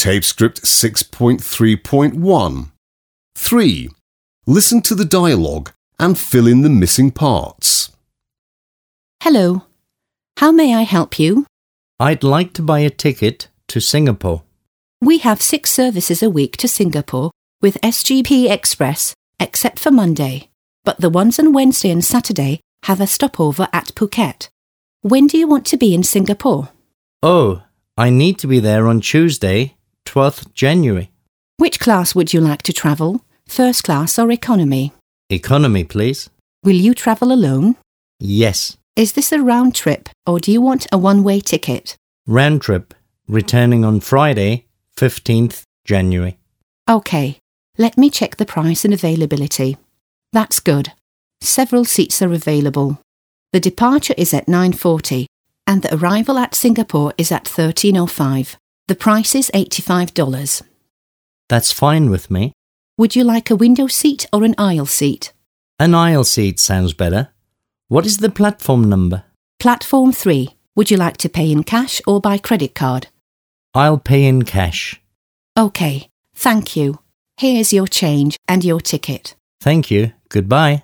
Tape script 6.3.1. 3. Listen to the dialogue and fill in the missing parts. Hello. How may I help you? I'd like to buy a ticket to Singapore. We have six services a week to Singapore with SGP Express, except for Monday. But the ones on Wednesday and Saturday have a stopover at Phuket. When do you want to be in Singapore? Oh, I need to be there on Tuesday, 12th January. Which class would you like to travel? First class or economy? Economy, please. Will you travel alone? Yes. Is this a round trip or do you want a one way ticket? Round trip, returning on Friday, 15th January. OK, let me check the price and availability. That's good. Several seats are available. The departure is at 9:40 and the arrival at Singapore is at 13:05. The price is $85. That's fine with me. Would you like a window seat or an aisle seat? An aisle seat sounds better. What is the platform number? Platform 3. Would you like to pay in cash or by credit card? I'll pay in cash. OK, thank you. Here's your change and your ticket. Thank you. Goodbye.